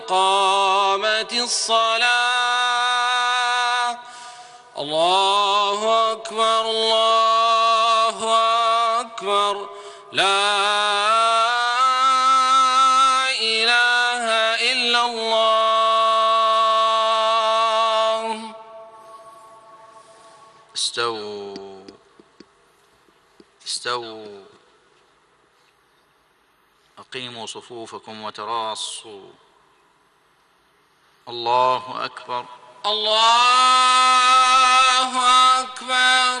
قد قامت الصلاة. الله أكبر الله أكبر. لا إله إلا الله. استووا استووا. أقيموا صفوفكم وتراصوا. الله أكبر. الله أكبر.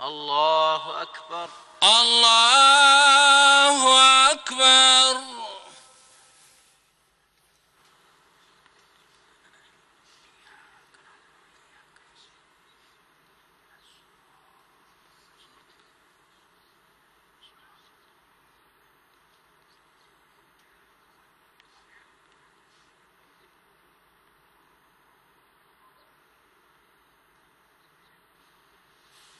الله أكبر. الله أكبر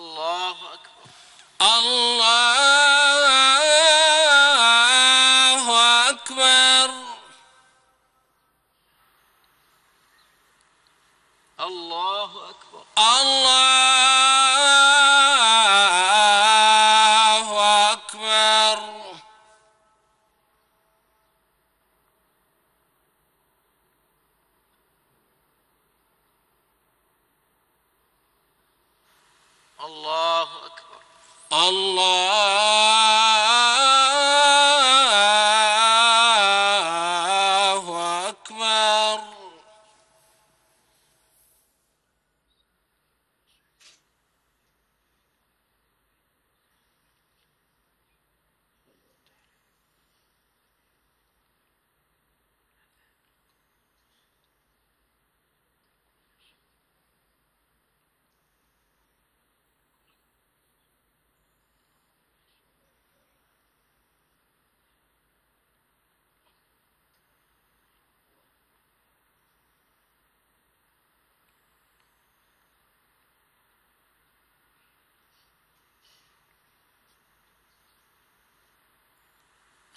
الله أكبر. الله